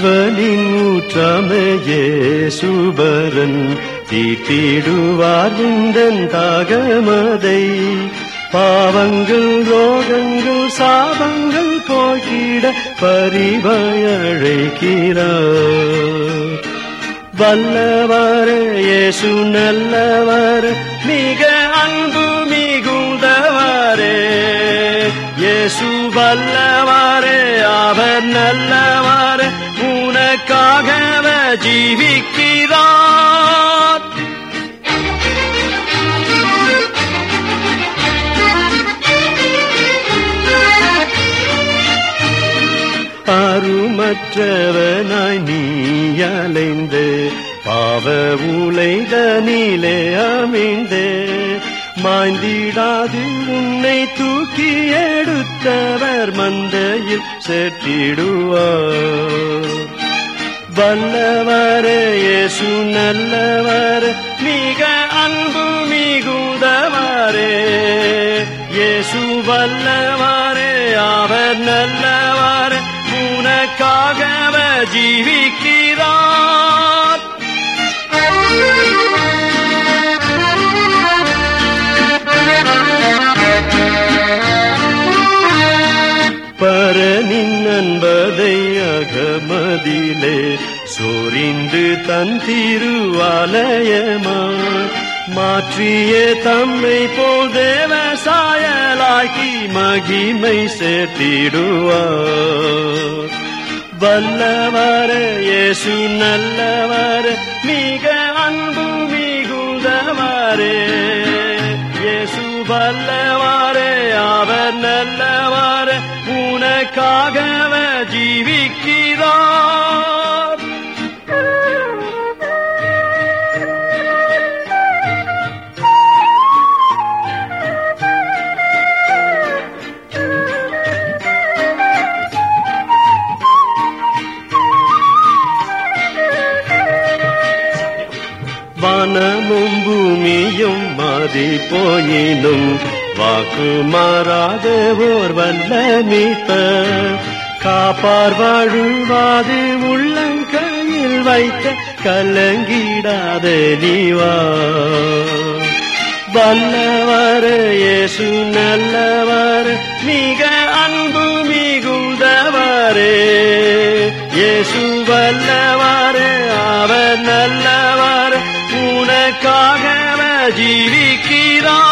ஜீவனின் ஊற்றமையே சுபரன் தீட்டிடுவார் விந்தன் தாகமதை. பாவங்கள் ரோகங்கள் சாபங்கள் போக்கிட பரிவழைக்கிறார் வல்லவர் இயேசு நல்லவர் மிக அன்பு மிகுந்தவரே. இயேசு வல்லவரே அவர் நல்லவர். உனக்காக ஜீவிக்கிறார். அருமற்றவனாய் நீ அலைந்து பாவ உலைதனிலே அமைந்து மாய்ந்திடாது உன்னை தூக்கி எடுத்தவர் மந்தையில் சேர்த்திடுவார் வல்லவர் இயேசு நல்லவர் மிக அன்பு மிகுந்தவரே. இயேசு வல்லவரே அவர் நல்லவர் உனக்காக ஜீவிக்கிறார். பரனின் அகமதிலே சொரிந்து தன் திருவாலயமா? மாற்றிய தம்மை போல் தேவ தேவசாயலாக்கி மகிமை சேர்த்திடுவார். வல்லவர இயேசு நல்லவர் மிக அன்பு மிகுந்தவரே. இயேசு வல்லவரே அவர் நல்லவர் உனக்காக ஜீவிக்கிறார். வானமும் பூமியும் மாறி போயினும் வாக்கு மாறாத ஓர் வல்ல மீட்ப காப்பார் வாழுவாது உள்ளங்கையில் வைத்த கலங்கிடாத நீவா. வல்லவர் இயேசு நல்லவர் மிக அன்பு மிகுந்தவரே. இயேசு வல்லவர் அவர் நல்லவர் உனக்காக ஜீவிக்கிறார்.